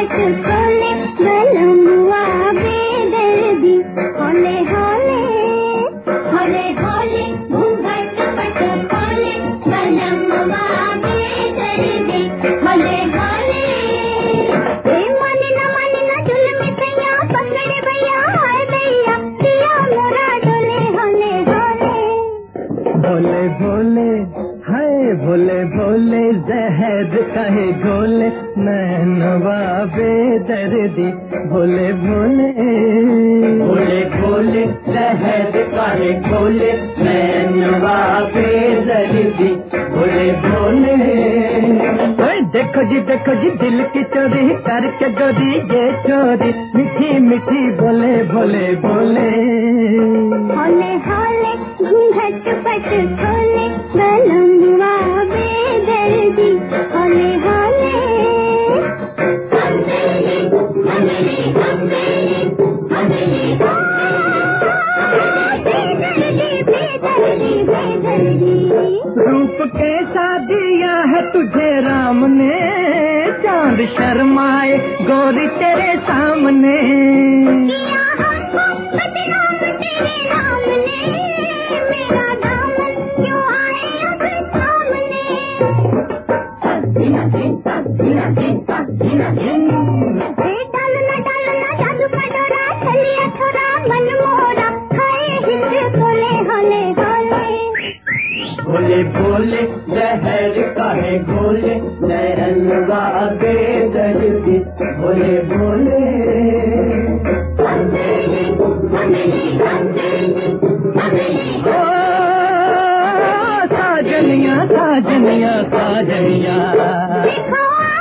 But खोले बलमुआ बेदर्दी खोले हाँ भोले भोले हाय भोले भोले जहर कहे घोले नैनवा बेदर्दी। भोले भोले भोले भोले लहर काहे भोले नैनवा बेदर्दी। भोले भोले। देखो जी देखो जी दिल की चोरी करके गोरी ये चोरी। मीठी मीठी बोले भोले भोले। होले होले खोले रूप के शादियाँ है तुझे राम ने चाँद शर्माए गोरी तेरे सामने। भोले भोले लहर काहे भोले? भोले भोले। ओ साजनिया साजनिया साजनिया।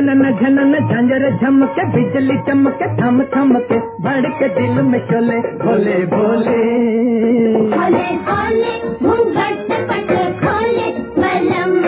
झनन झनन, झंझर झमक बिजली चमक, थम थम के भड़ के दिल में चले, भोले भोले। भोले भोले खोले, मलम